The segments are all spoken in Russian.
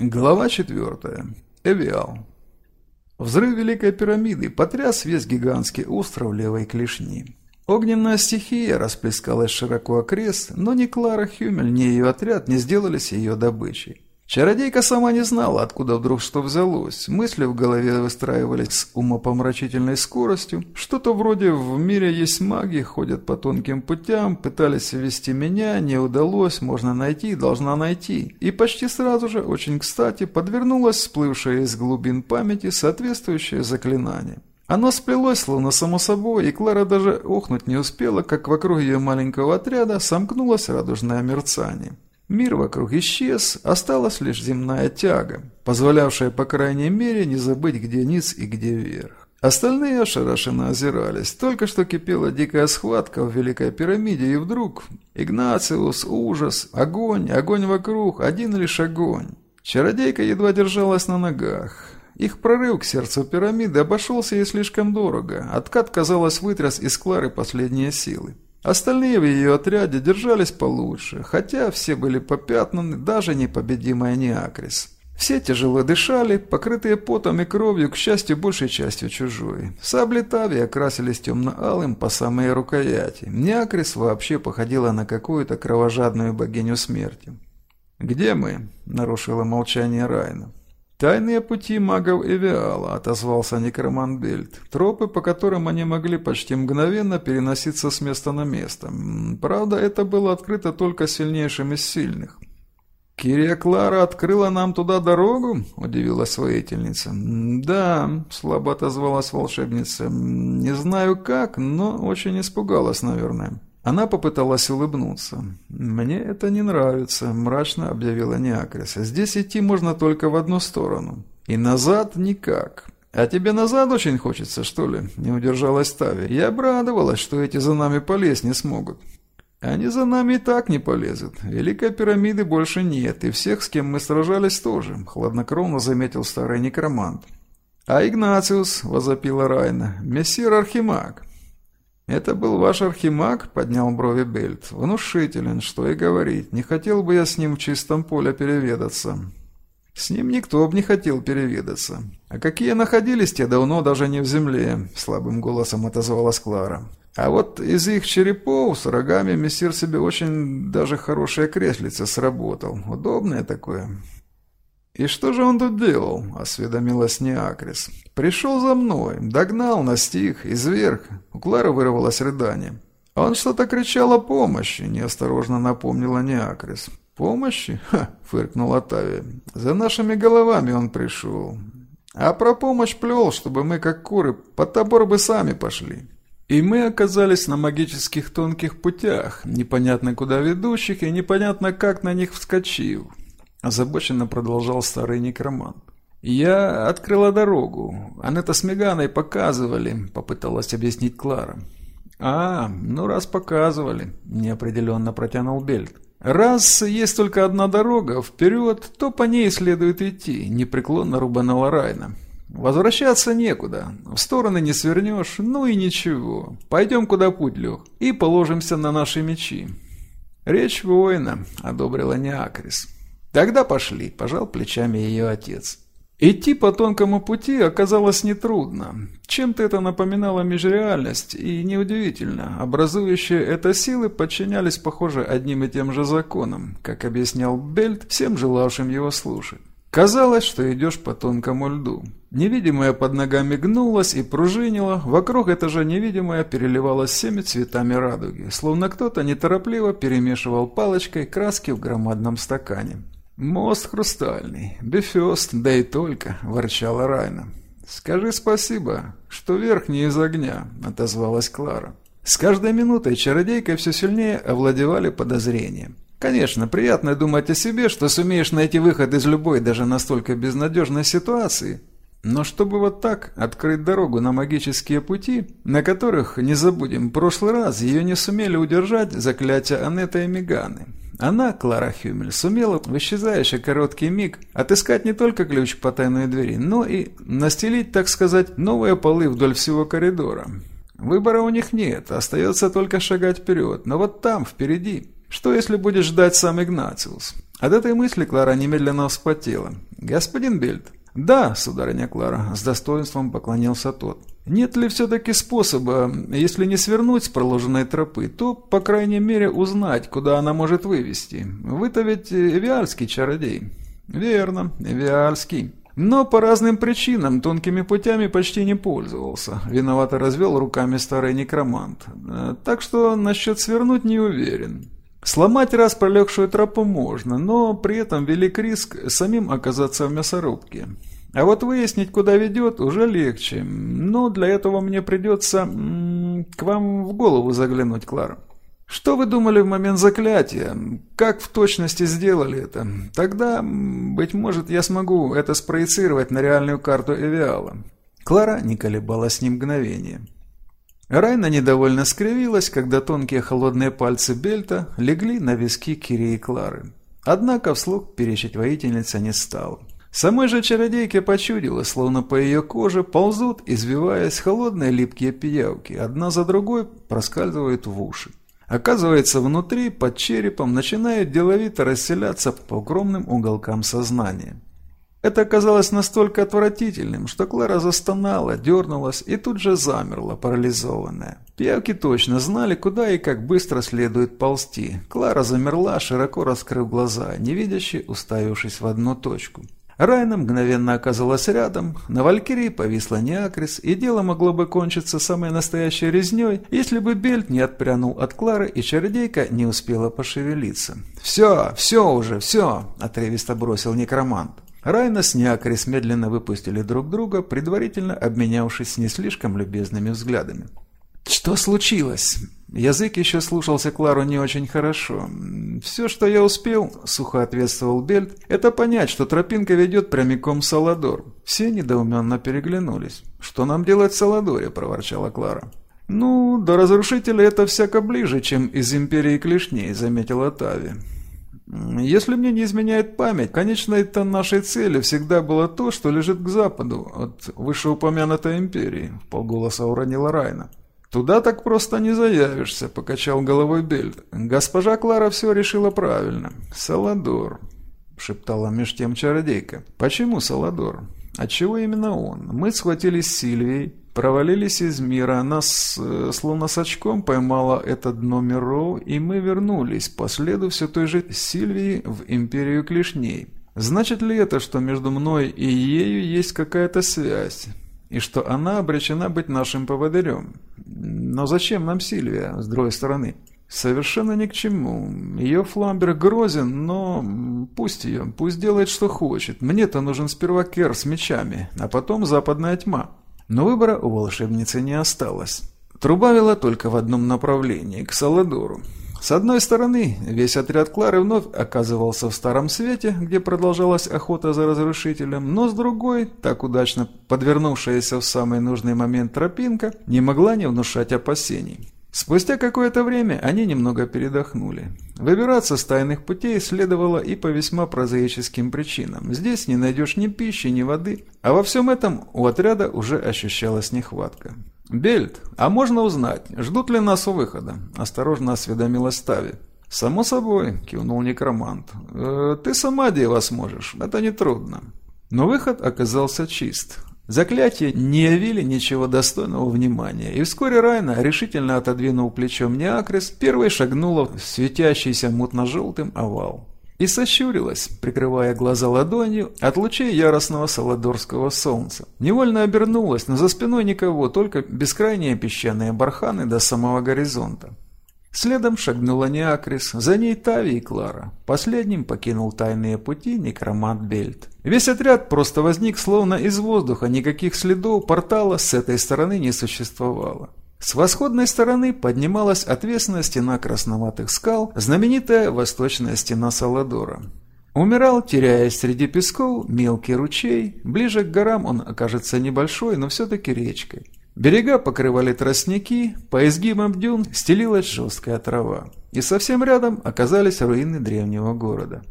Глава четвертая. Эвиал. Взрыв Великой пирамиды потряс весь гигантский остров левой клешни. Огненная стихия расплескалась широко окрест, но ни Клара Хюмель, ни ее отряд не сделались ее добычей. Чародейка сама не знала, откуда вдруг что взялось. Мысли в голове выстраивались с умопомрачительной скоростью. Что-то вроде «в мире есть маги, ходят по тонким путям, пытались ввести меня, не удалось, можно найти, должна найти». И почти сразу же, очень кстати, подвернулось всплывшее из глубин памяти соответствующее заклинание. Оно сплелось, словно само собой, и Клара даже охнуть не успела, как вокруг ее маленького отряда сомкнулось радужное мерцание. Мир вокруг исчез, осталась лишь земная тяга, позволявшая, по крайней мере, не забыть, где низ и где верх. Остальные ошарашенно озирались. Только что кипела дикая схватка в Великой пирамиде, и вдруг Игнациус, ужас, огонь, огонь вокруг, один лишь огонь. Чародейка едва держалась на ногах. Их прорыв к сердцу пирамиды обошелся ей слишком дорого. Откат, казалось, вытряс из Клары последние силы. Остальные в ее отряде держались получше, хотя все были попятнаны, даже непобедимая Неакрис. Все тяжело дышали, покрытые потом и кровью, к счастью, большей частью чужой. Сабли Тави окрасились темно-алым по самой рукояти. Неакрис вообще походила на какую-то кровожадную богиню смерти. «Где мы?» – нарушила молчание Райна. «Тайные пути магов Эвиала», — отозвался некроман Бельт. «Тропы, по которым они могли почти мгновенно переноситься с места на место. Правда, это было открыто только сильнейшим из сильных». «Кирия Клара открыла нам туда дорогу?» – удивилась воительница. «Да», – слабо отозвалась волшебница. «Не знаю как, но очень испугалась, наверное». Она попыталась улыбнуться. «Мне это не нравится», – мрачно объявила Неакрис. «Здесь идти можно только в одну сторону. И назад никак». «А тебе назад очень хочется, что ли?» – не удержалась Тави. «Я обрадовалась, что эти за нами полезть не смогут». «Они за нами и так не полезут. Великой пирамиды больше нет, и всех, с кем мы сражались, тоже», – хладнокровно заметил старый некромант. «А Игнациус», – возопила Райна, – «мессир Архимаг». «Это был ваш архимаг?» – поднял брови Бельт. «Внушителен, что и говорить. Не хотел бы я с ним в чистом поле переведаться». «С ним никто бы не хотел переведаться. А какие находились те давно даже не в земле», – слабым голосом отозвалась Клара. «А вот из их черепов с рогами мессир себе очень даже хорошее креслице сработал. Удобное такое». «И что же он тут делал?» – осведомилась Неакрис. «Пришел за мной, догнал, настиг, изверг». У Клары вырвалось рыдание. «Он что-то кричал о помощи», – неосторожно напомнила Неакрис. «Помощи?» – ха, фыркнула Тави. «За нашими головами он пришел. А про помощь плел, чтобы мы, как куры, под тобор бы сами пошли». И мы оказались на магических тонких путях, непонятно куда ведущих и непонятно как на них вскочив. Озабоченно продолжал старый некромант. «Я открыла дорогу. Анетта с Меганой показывали», — попыталась объяснить Клара. «А, ну раз показывали», — неопределенно протянул Бельт. «Раз есть только одна дорога, вперед, то по ней следует идти», — непреклонно рубанула Райна. «Возвращаться некуда. В стороны не свернешь, ну и ничего. Пойдем, куда путь лег, и положимся на наши мечи». «Речь воина», — одобрила Неакрис. «Тогда пошли», – пожал плечами ее отец. Идти по тонкому пути оказалось нетрудно. Чем-то это напоминало межреальность, и неудивительно, образующие это силы подчинялись, похоже, одним и тем же законам, как объяснял Бельт всем желавшим его слушать. Казалось, что идешь по тонкому льду. Невидимое под ногами гнулось и пружинило, вокруг это же невидимое переливалось всеми цветами радуги, словно кто-то неторопливо перемешивал палочкой краски в громадном стакане. «Мост хрустальный, бефест, да и только», – ворчала Райна. «Скажи спасибо, что верх не из огня», – отозвалась Клара. С каждой минутой чародейкой все сильнее овладевали подозрения. Конечно, приятно думать о себе, что сумеешь найти выход из любой, даже настолько безнадежной ситуации. Но чтобы вот так открыть дорогу на магические пути, на которых, не забудем, прошлый раз ее не сумели удержать заклятия Анетта и Меганы. Она, Клара Хюмель, сумела в исчезающий короткий миг отыскать не только ключ к потайной двери, но и настелить, так сказать, новые полы вдоль всего коридора. Выбора у них нет, остается только шагать вперед, но вот там, впереди. Что если будешь ждать сам Игнациус? От этой мысли Клара немедленно вспотела. «Господин Бельт». «Да, сударыня Клара», — с достоинством поклонился тот. «Нет ли все-таки способа, если не свернуть с проложенной тропы, то, по крайней мере, узнать, куда она может вывести? Вы-то ведь эвиальский чародей». «Верно, эвиальский». Но по разным причинам тонкими путями почти не пользовался. Виновато развел руками старый некромант. Так что насчет свернуть не уверен. Сломать раз пролегшую тропу можно, но при этом велик риск самим оказаться в мясорубке. А вот выяснить, куда ведет, уже легче. Но для этого мне придется к вам в голову заглянуть, Клара. Что вы думали в момент заклятия? Как в точности сделали это? Тогда, быть может, я смогу это спроецировать на реальную карту Эвиала. Клара не колебалась ни мгновения. Райна недовольно скривилась, когда тонкие холодные пальцы Бельта легли на виски Кири и Клары. Однако вслух перечить воительница не стала. Самой же чародейке почудилось, словно по ее коже ползут, извиваясь холодные липкие пиявки, одна за другой проскальзывают в уши. Оказывается, внутри, под черепом, начинают деловито расселяться по огромным уголкам сознания. Это оказалось настолько отвратительным, что Клара застонала, дернулась и тут же замерла, парализованная. Пиявки точно знали, куда и как быстро следует ползти. Клара замерла, широко раскрыв глаза, невидяще уставившись в одну точку. Райна мгновенно оказалась рядом, на Валькирии повисла Неакрис, и дело могло бы кончиться самой настоящей резней, если бы Бельт не отпрянул от Клары и чародейка не успела пошевелиться. «Все, все уже, все!» – отрывисто бросил некромант. Райна с Неакрис медленно выпустили друг друга, предварительно обменявшись не слишком любезными взглядами. «Что случилось?» Язык еще слушался Клару не очень хорошо. «Все, что я успел», — сухо ответствовал Бельт, — «это понять, что тропинка ведет прямиком в Саладор». Все недоуменно переглянулись. «Что нам делать в Саладоре?» — проворчала Клара. «Ну, до разрушителя это всяко ближе, чем из Империи Клешней», — заметила Тави. «Если мне не изменяет память, конечной-то нашей цели всегда было то, что лежит к западу от вышеупомянутой Империи», — полголоса уронила Райна. «Туда так просто не заявишься», — покачал головой Бельт. «Госпожа Клара все решила правильно. Саладор», — шептала меж тем чародейка. «Почему Саладор? Отчего именно он? Мы схватились с Сильвией, провалились из мира, нас э, словно с очком поймало это дно миров, и мы вернулись по следу все той же Сильвии в Империю Клешней. Значит ли это, что между мной и ею есть какая-то связь?» и что она обречена быть нашим поводырем. Но зачем нам Сильвия, с другой стороны? Совершенно ни к чему. Ее фламбер грозен, но пусть ее, пусть делает, что хочет. Мне-то нужен сперва Кер с мечами, а потом западная тьма. Но выбора у волшебницы не осталось. Труба вела только в одном направлении, к Саладору. С одной стороны, весь отряд Клары вновь оказывался в Старом Свете, где продолжалась охота за разрушителем, но с другой, так удачно подвернувшаяся в самый нужный момент тропинка, не могла не внушать опасений. Спустя какое-то время они немного передохнули. Выбираться с тайных путей следовало и по весьма прозаическим причинам. Здесь не найдешь ни пищи, ни воды, а во всем этом у отряда уже ощущалась нехватка. «Бельт, а можно узнать, ждут ли нас у выхода?» – осторожно осведомилась Тави. «Само собой», – кивнул некромант. «Э, «Ты сама дева сможешь, это нетрудно». Но выход оказался чист. Заклятия не явили ничего достойного внимания, и вскоре Райна, решительно отодвинул плечом Неакрис, первой шагнула в светящийся мутно-желтым овал и сощурилась, прикрывая глаза ладонью от лучей яростного саладорского солнца. Невольно обернулась, но за спиной никого, только бескрайние песчаные барханы до самого горизонта. Следом шагнула Неакрис, за ней Тави и Клара. Последним покинул тайные пути некромант Бельт. Весь отряд просто возник словно из воздуха, никаких следов портала с этой стороны не существовало. С восходной стороны поднималась отвесная стена красноватых скал, знаменитая восточная стена Саладора. Умирал, теряясь среди песков, мелкий ручей. Ближе к горам он окажется небольшой, но все-таки речкой. Берега покрывали тростники, по изгибам дюн стелилась жесткая трава. И совсем рядом оказались руины древнего города.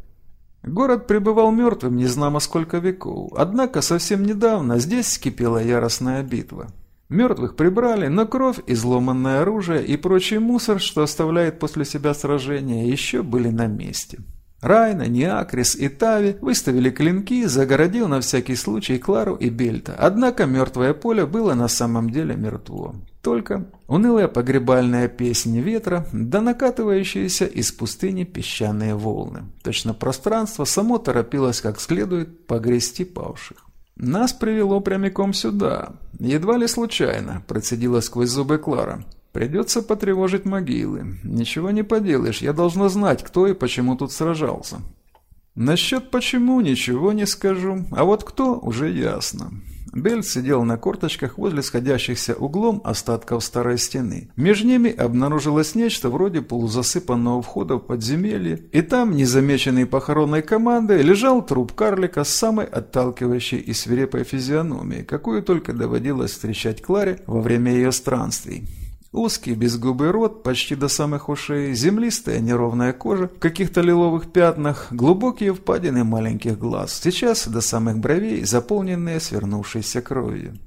Город пребывал мертвым незнамо сколько веков, однако совсем недавно здесь скипела яростная битва. Мертвых прибрали, но кровь, изломанное оружие и прочий мусор, что оставляет после себя сражение, еще были на месте. Райна, Неакрис и Тави выставили клинки, загородил на всякий случай Клару и Бельта. Однако мертвое поле было на самом деле мертво. Только унылая погребальная песня ветра, да накатывающиеся из пустыни песчаные волны. Точно пространство само торопилось как следует погрести павших. «Нас привело прямиком сюда. Едва ли случайно», – процедила сквозь зубы Клара. Придется потревожить могилы. Ничего не поделаешь, я должна знать, кто и почему тут сражался. Насчет почему ничего не скажу, а вот кто уже ясно. Бель сидел на корточках возле сходящихся углом остатков старой стены. Между ними обнаружилось нечто вроде полузасыпанного входа в подземелье, и там, незамеченный похоронной командой, лежал труп карлика с самой отталкивающей и свирепой физиономией, какую только доводилось встречать Кларе во время ее странствий. Узкий безгубый рот почти до самых ушей, землистая неровная кожа в каких-то лиловых пятнах, глубокие впадины маленьких глаз, сейчас до самых бровей, заполненные свернувшейся кровью.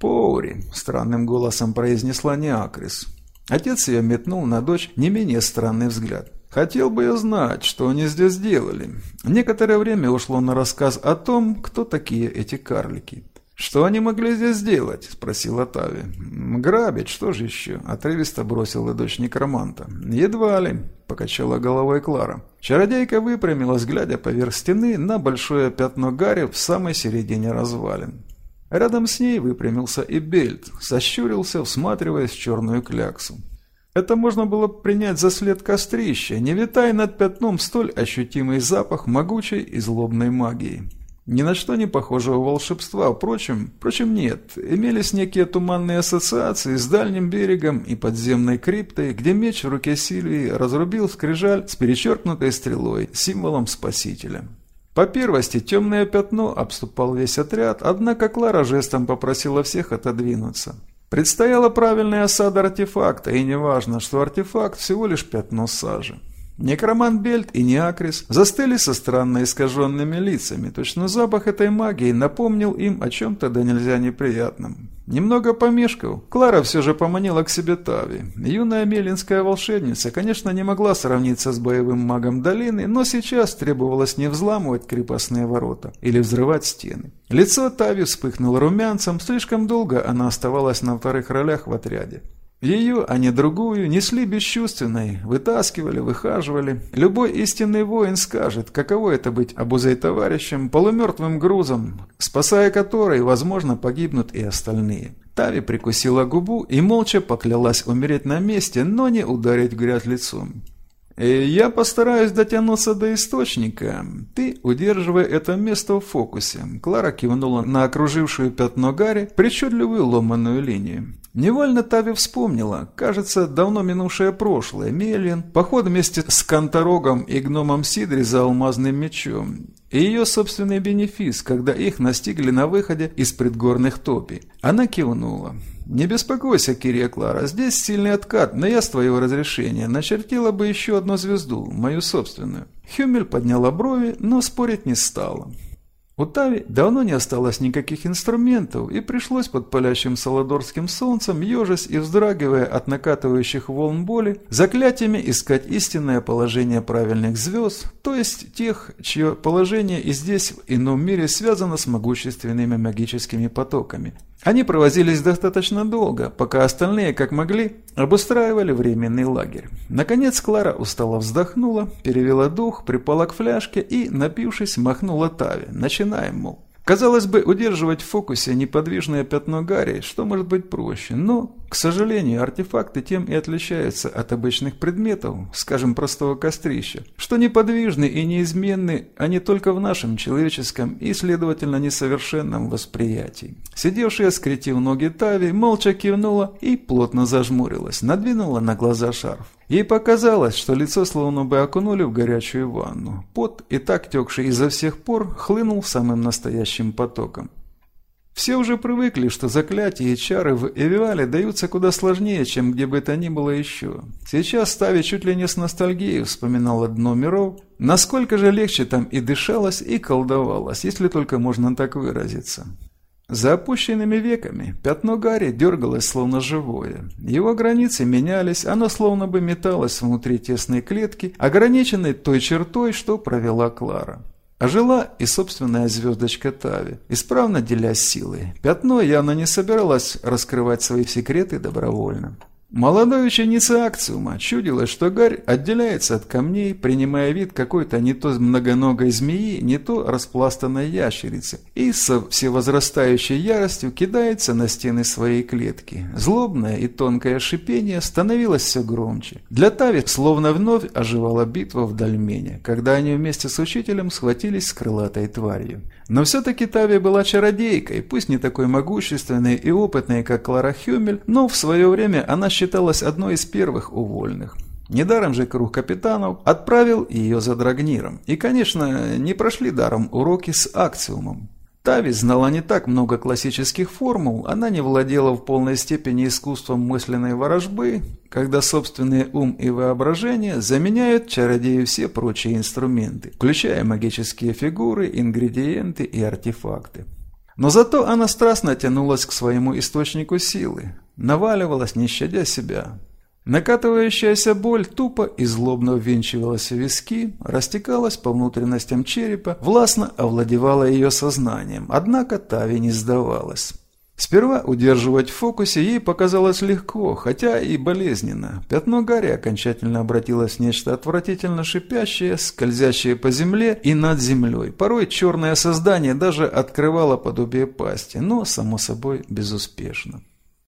«Поури», — странным голосом произнесла Неакрис. Отец ее метнул на дочь не менее странный взгляд. «Хотел бы я знать, что они здесь делали». Некоторое время ушло на рассказ о том, кто такие эти карлики. «Что они могли здесь сделать?» – спросила Тави. «Грабить, что же еще?» – отрывисто бросила дочь некроманта. «Едва ли», – покачала головой Клара. Чародейка выпрямилась, глядя поверх стены на большое пятно Гарри в самой середине развалин. Рядом с ней выпрямился и Бельт, сощурился, всматриваясь в черную кляксу. Это можно было принять за след кострища, не витая над пятном столь ощутимый запах могучей и злобной магии. Ни на что не похожего волшебства, впрочем, впрочем нет, имелись некие туманные ассоциации с дальним берегом и подземной криптой, где меч в руке Сильвии разрубил скрижаль с перечеркнутой стрелой, символом спасителя. По первости темное пятно обступал весь отряд, однако Клара жестом попросила всех отодвинуться. Предстояла правильная осада артефакта, и неважно, что артефакт всего лишь пятно сажи. Некромант Бельт и Неакрис застыли со странно искаженными лицами. Точно запах этой магии напомнил им о чем-то да нельзя неприятном. Немного помешкал, Клара все же поманила к себе Тави. Юная мелинская волшебница, конечно, не могла сравниться с боевым магом долины, но сейчас требовалось не взламывать крепостные ворота или взрывать стены. Лицо Тави вспыхнуло румянцем, слишком долго она оставалась на вторых ролях в отряде. Ее, а не другую, несли бесчувственной, вытаскивали, выхаживали. Любой истинный воин скажет, каково это быть обузой товарищем, полумертвым грузом, спасая который, возможно, погибнут и остальные. Тави прикусила губу и молча поклялась умереть на месте, но не ударить грязь лицом. Э, «Я постараюсь дотянуться до источника. Ты удерживай это место в фокусе». Клара кивнула на окружившую пятно Гарри причудливую ломаную линию. Невольно Тави вспомнила, кажется, давно минувшее прошлое, Мелин, поход вместе с Конторогом и гномом Сидри за алмазным мечом, и ее собственный бенефис, когда их настигли на выходе из предгорных топий. Она кивнула. «Не беспокойся, Кирия Клара, здесь сильный откат, но я с твоего разрешения начертила бы еще одну звезду, мою собственную». Хюмель подняла брови, но спорить не стала. У Тави давно не осталось никаких инструментов, и пришлось под палящим саладорским солнцем, ежась и вздрагивая от накатывающих волн боли, заклятиями искать истинное положение правильных звезд, то есть тех, чье положение и здесь, в ином мире, связано с могущественными магическими потоками. Они провозились достаточно долго, пока остальные, как могли, обустраивали временный лагерь. Наконец Клара устало вздохнула, перевела дух, припала к фляжке и, напившись, махнула Тави. «Начинаем, мол». Казалось бы, удерживать в фокусе неподвижное пятно Гарри, что может быть проще, но, к сожалению, артефакты тем и отличаются от обычных предметов, скажем, простого кострища, что неподвижны и неизменны они только в нашем человеческом и, следовательно, несовершенном восприятии. Сидевшая, скретив ноги Тави, молча кивнула и плотно зажмурилась, надвинула на глаза шарф. Ей показалось, что лицо словно бы окунули в горячую ванну. Пот, и так текший изо всех пор, хлынул самым настоящим потоком. Все уже привыкли, что заклятия и чары в Эвиале даются куда сложнее, чем где бы то ни было еще. Сейчас Стави чуть ли не с ностальгией вспоминала дно миров, насколько же легче там и дышалось, и колдовалось, если только можно так выразиться. За опущенными веками пятно Гарри дергалось словно живое. Его границы менялись, оно словно бы металось внутри тесной клетки, ограниченной той чертой, что провела Клара. А жила и собственная звездочка Тави, исправно делясь силой. Пятно явно не собиралось раскрывать свои секреты добровольно. Молодой ученице акциума чудилось, что гарь отделяется от камней, принимая вид какой-то не то многоногой змеи, не то распластанной ящерицы, и со всевозрастающей яростью кидается на стены своей клетки. Злобное и тонкое шипение становилось все громче. Для Тави словно вновь оживала битва в Дальмене, когда они вместе с учителем схватились с крылатой тварью. Но все-таки Тави была чародейкой, пусть не такой могущественной и опытной, как Клара Хюмель, но в свое время она считалась считалась одной из первых увольных. Недаром же круг капитанов отправил ее за Драгниром. И, конечно, не прошли даром уроки с акциумом. Тави знала не так много классических формул, она не владела в полной степени искусством мысленной ворожбы, когда собственный ум и воображение заменяют чародею все прочие инструменты, включая магические фигуры, ингредиенты и артефакты. Но зато она страстно тянулась к своему источнику силы, наваливалась, не щадя себя. Накатывающаяся боль тупо и злобно ввинчивалась в виски, растекалась по внутренностям черепа, властно овладевала ее сознанием, однако Тави не сдавалась. Сперва удерживать в фокусе ей показалось легко, хотя и болезненно. Пятно Гарри окончательно обратилось в нечто отвратительно шипящее, скользящее по земле и над землей. Порой черное создание даже открывало подобие пасти, но, само собой, безуспешно.